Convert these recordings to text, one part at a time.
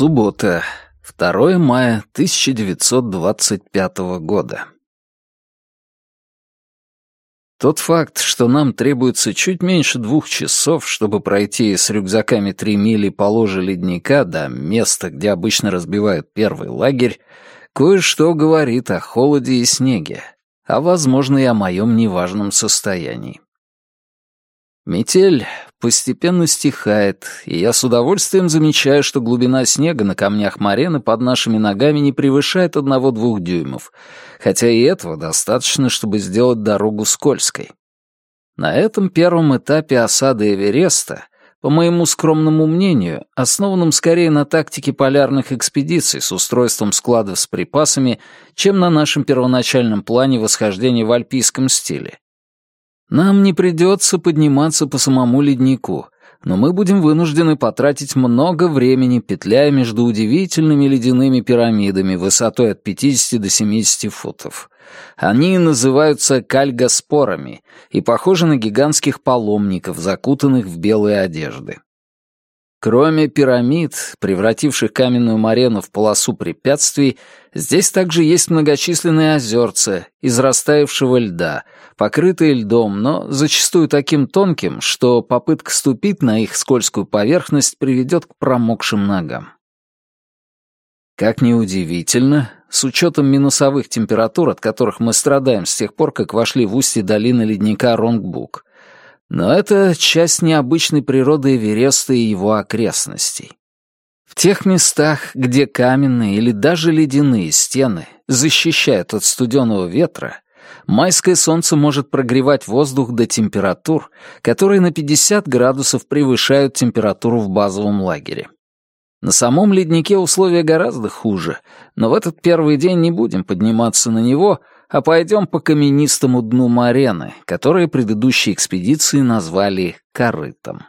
Суббота, 2 мая 1925 года. Тот факт, что нам требуется чуть меньше двух часов, чтобы пройти с рюкзаками три мили по ложе ледника до места, где обычно разбивают первый лагерь, кое-что говорит о холоде и снеге, а, возможно, и о моем неважном состоянии. Метель постепенно стихает, и я с удовольствием замечаю, что глубина снега на камнях Марены под нашими ногами не превышает одного-двух дюймов, хотя и этого достаточно, чтобы сделать дорогу скользкой. На этом первом этапе осады Эвереста, по моему скромному мнению, основанном скорее на тактике полярных экспедиций с устройством складов с припасами, чем на нашем первоначальном плане восхождения в альпийском стиле, нам не придется подниматься по самому леднику, но мы будем вынуждены потратить много времени, петляя между удивительными ледяными пирамидами высотой от 50 до 70 футов. Они называются кальгоспорами и похожи на гигантских паломников, закутанных в белые одежды. Кроме пирамид, превративших каменную марену в полосу препятствий, здесь также есть многочисленные озерца из растаявшего льда, покрытые льдом, но зачастую таким тонким, что попытка ступить на их скользкую поверхность приведет к промокшим ногам. Как ни удивительно, с учетом минусовых температур, от которых мы страдаем с тех пор, как вошли в устье долины ледника Ронгбук, но это часть необычной природы Эвереста и его окрестностей. В тех местах, где каменные или даже ледяные стены защищают от студеного ветра, майское солнце может прогревать воздух до температур, которые на 50 градусов превышают температуру в базовом лагере. На самом леднике условия гораздо хуже, но в этот первый день не будем подниматься на него, а пойдем по каменистому дну Марены, которое предыдущие экспедиции назвали «корытом».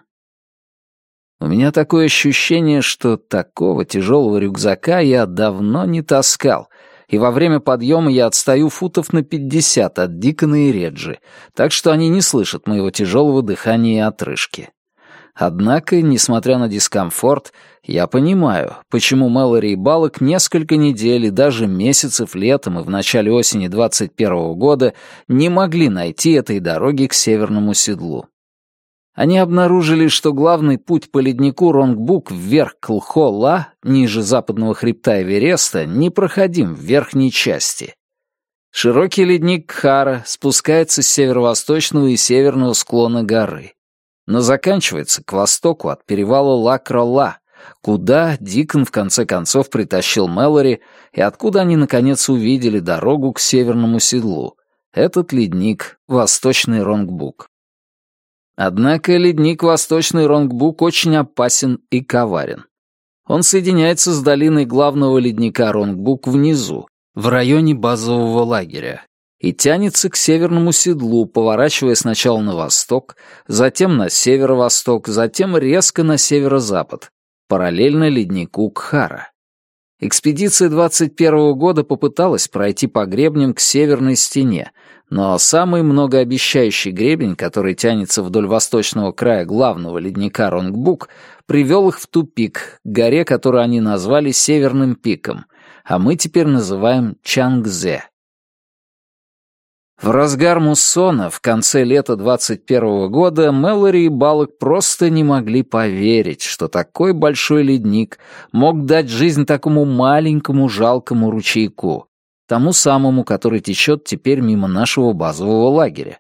У меня такое ощущение, что такого тяжелого рюкзака я давно не таскал, и во время подъема я отстаю футов на пятьдесят от Дикона и Реджи, так что они не слышат моего тяжелого дыхания и отрыжки. Однако, несмотря на дискомфорт, я понимаю, почему Мэлори и Балок несколько недель и даже месяцев летом и в начале осени 21 года не могли найти этой дороги к северному седлу. Они обнаружили, что главный путь по леднику Ронгбук вверх к Лхо-Ла, ниже западного хребта Эвереста, непроходим в верхней части. Широкий ледник Кхара спускается с северо-восточного и северного склона горы но заканчивается к востоку от перевала Ла-Кролла, куда Дикон в конце концов притащил Мэлори и откуда они наконец увидели дорогу к северному седлу. Этот ледник — Восточный Ронгбук. Однако ледник Восточный Ронгбук очень опасен и коварен. Он соединяется с долиной главного ледника Ронгбук внизу, в районе базового лагеря, и тянется к северному седлу, поворачивая сначала на восток, затем на северо-восток, затем резко на северо-запад, параллельно леднику Кхара. Экспедиция 21 года попыталась пройти по гребням к северной стене, но самый многообещающий гребень, который тянется вдоль восточного края главного ледника Ронгбук, привел их в тупик, к горе, которую они назвали Северным пиком, а мы теперь называем Чангзе. В разгар муссона в конце лета 21 года Мэлори и Балок просто не могли поверить, что такой большой ледник мог дать жизнь такому маленькому жалкому ручейку, тому самому, который течет теперь мимо нашего базового лагеря.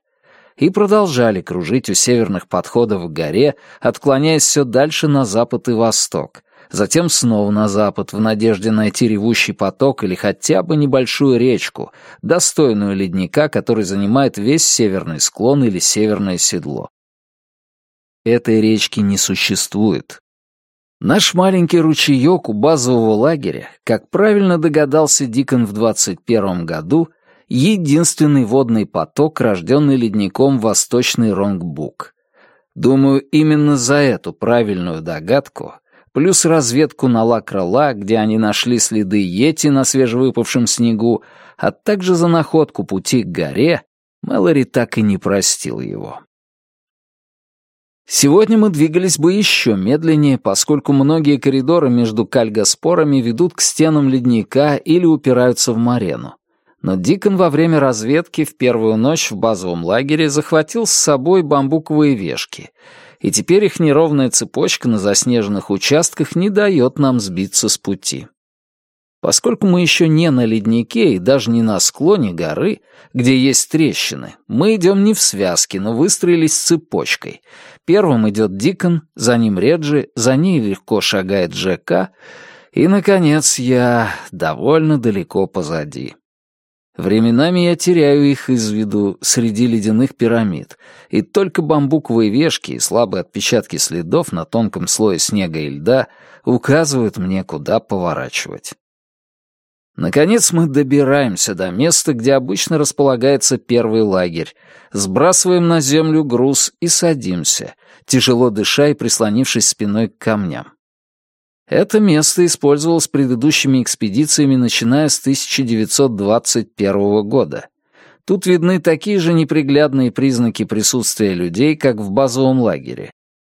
И продолжали кружить у северных подходов к горе, отклоняясь все дальше на запад и восток, затем снова на запад в надежде найти ревущий поток или хотя бы небольшую речку, достойную ледника, который занимает весь северный склон или северное седло. Этой речки не существует. Наш маленький ручеек у базового лагеря, как правильно догадался Дикон в 21 году, единственный водный поток, рожденный ледником Восточный Ронгбук. Думаю, именно за эту правильную догадку плюс разведку на Ла-Крала, где они нашли следы Йети на свежевыпавшем снегу, а также за находку пути к горе, Мэлори так и не простил его. Сегодня мы двигались бы еще медленнее, поскольку многие коридоры между кальгоспорами ведут к стенам ледника или упираются в марену. Но Дикон во время разведки в первую ночь в базовом лагере захватил с собой бамбуковые вешки, и теперь их неровная цепочка на заснеженных участках не дает нам сбиться с пути. Поскольку мы еще не на леднике и даже не на склоне горы, где есть трещины, мы идем не в связке, но выстроились цепочкой. Первым идет Дикон, за ним Реджи, за ней легко шагает Джека, и, наконец, я довольно далеко позади. Временами я теряю их из виду среди ледяных пирамид, и только бамбуковые вешки и слабые отпечатки следов на тонком слое снега и льда указывают мне, куда поворачивать. Наконец мы добираемся до места, где обычно располагается первый лагерь, сбрасываем на землю груз и садимся, тяжело дыша и прислонившись спиной к камням. Это место использовалось предыдущими экспедициями, начиная с 1921 года. Тут видны такие же неприглядные признаки присутствия людей, как в базовом лагере.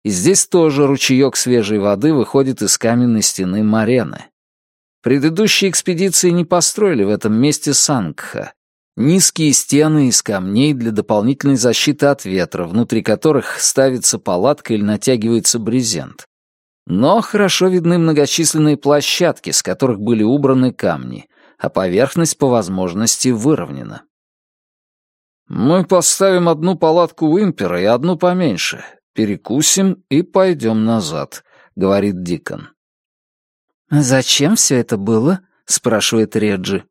И здесь тоже ручеек свежей воды выходит из каменной стены Марены. Предыдущие экспедиции не построили в этом месте Сангха. Низкие стены из камней для дополнительной защиты от ветра, внутри которых ставится палатка или натягивается брезент. Но хорошо видны многочисленные площадки, с которых были убраны камни, а поверхность по возможности выровнена. «Мы поставим одну палатку у импера и одну поменьше, перекусим и пойдем назад», — говорит Дикон. «Зачем все это было?» — спрашивает Реджи.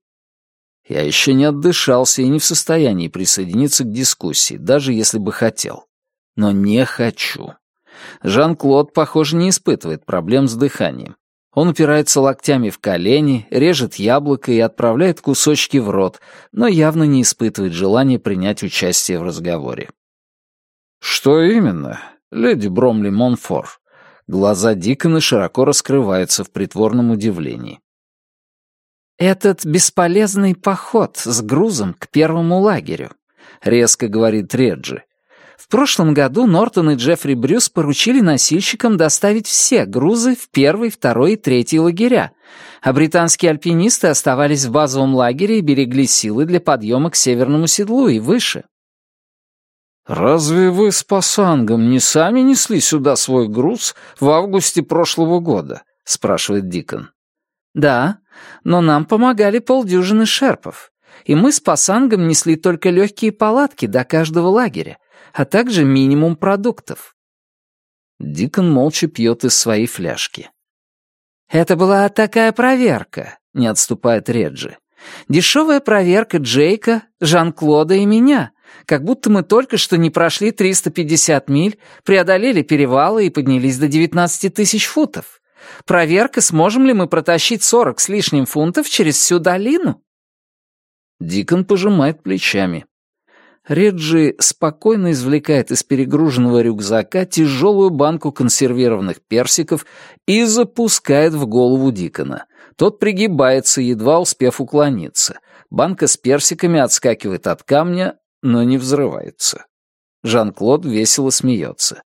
Я еще не отдышался и не в состоянии присоединиться к дискуссии, даже если бы хотел. Но не хочу. Жан-Клод, похоже, не испытывает проблем с дыханием. Он упирается локтями в колени, режет яблоко и отправляет кусочки в рот, но явно не испытывает желания принять участие в разговоре. «Что именно, леди Бромли Монфор?» Глаза Дикона широко раскрываются в притворном удивлении. «Этот бесполезный поход с грузом к первому лагерю», — резко говорит Реджи. «В прошлом году Нортон и Джеффри Брюс поручили носильщикам доставить все грузы в первый, второй и третий лагеря, а британские альпинисты оставались в базовом лагере и берегли силы для подъема к северному седлу и выше. «Разве вы с Пасангом не сами несли сюда свой груз в августе прошлого года?» — спрашивает Дикон. «Да, но нам помогали полдюжины шерпов, и мы с Пасангом несли только легкие палатки до каждого лагеря, а также минимум продуктов». Дикон молча пьет из своей фляжки. «Это была такая проверка», — не отступает Реджи. «Дешевая проверка Джейка, Жан-Клода и меня» как будто мы только что не прошли 350 миль, преодолели перевалы и поднялись до 19 тысяч футов. Проверка, сможем ли мы протащить 40 с лишним фунтов через всю долину?» Дикон пожимает плечами. Реджи спокойно извлекает из перегруженного рюкзака тяжелую банку консервированных персиков и запускает в голову Дикона. Тот пригибается, едва успев уклониться. Банка с персиками отскакивает от камня, но не взрывается. Жан-Клод весело смеется.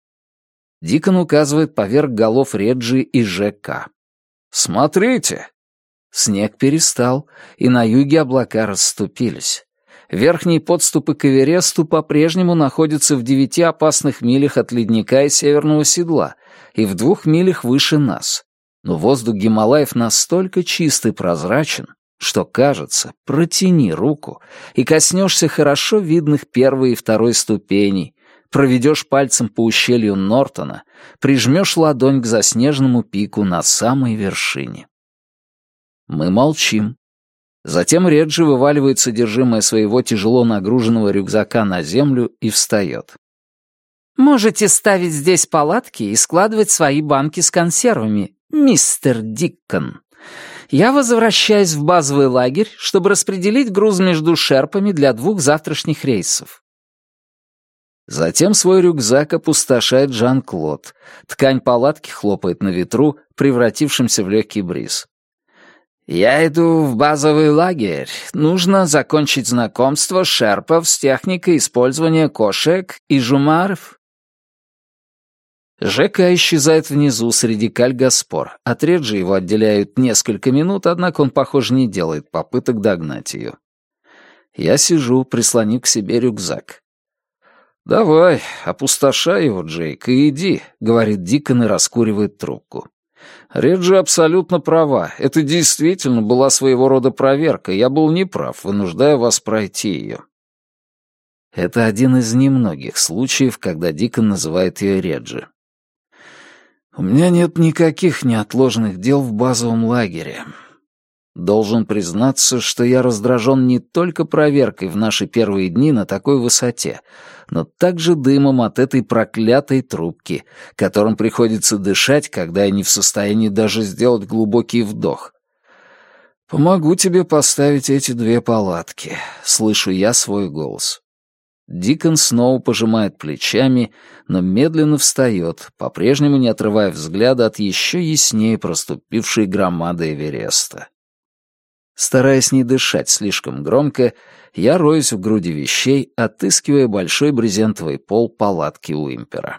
Дикон указывает поверх голов Реджи и ЖК. «Смотрите!» Снег перестал, и на юге облака расступились. Верхние подступы к Эвересту по-прежнему находятся в девяти опасных милях от ледника и северного седла, и в двух милях выше нас. Но воздух Гималаев настолько чист и прозрачен, что кажется, протяни руку и коснешься хорошо видных первой и второй ступеней, проведешь пальцем по ущелью Нортона, прижмешь ладонь к заснеженному пику на самой вершине. Мы молчим. Затем Реджи вываливает содержимое своего тяжело нагруженного рюкзака на землю и встает. «Можете ставить здесь палатки и складывать свои банки с консервами, мистер Диккон. Я возвращаюсь в базовый лагерь, чтобы распределить груз между шерпами для двух завтрашних рейсов. Затем свой рюкзак опустошает Жан-Клод. Ткань палатки хлопает на ветру, превратившемся в легкий бриз. «Я иду в базовый лагерь. Нужно закончить знакомство шерпов с техникой использования кошек и жумаров». ЖК исчезает внизу среди кальгаспор. От Реджи его отделяют несколько минут, однако он, похоже, не делает попыток догнать ее. Я сижу, прислонив к себе рюкзак. «Давай, опустошай его, Джейк, и иди», — говорит Дикон и раскуривает трубку. Реджи абсолютно права. Это действительно была своего рода проверка. Я был неправ, вынуждая вас пройти ее. Это один из немногих случаев, когда Дикон называет ее Реджи. У меня нет никаких неотложных дел в базовом лагере. Должен признаться, что я раздражен не только проверкой в наши первые дни на такой высоте, но также дымом от этой проклятой трубки, которым приходится дышать, когда я не в состоянии даже сделать глубокий вдох. «Помогу тебе поставить эти две палатки», — слышу я свой голос. Дикон снова пожимает плечами, но медленно встает, по-прежнему не отрывая взгляда от еще яснее проступившей громады Эвереста. Стараясь не дышать слишком громко, я роюсь в груди вещей, отыскивая большой брезентовый пол палатки у импера.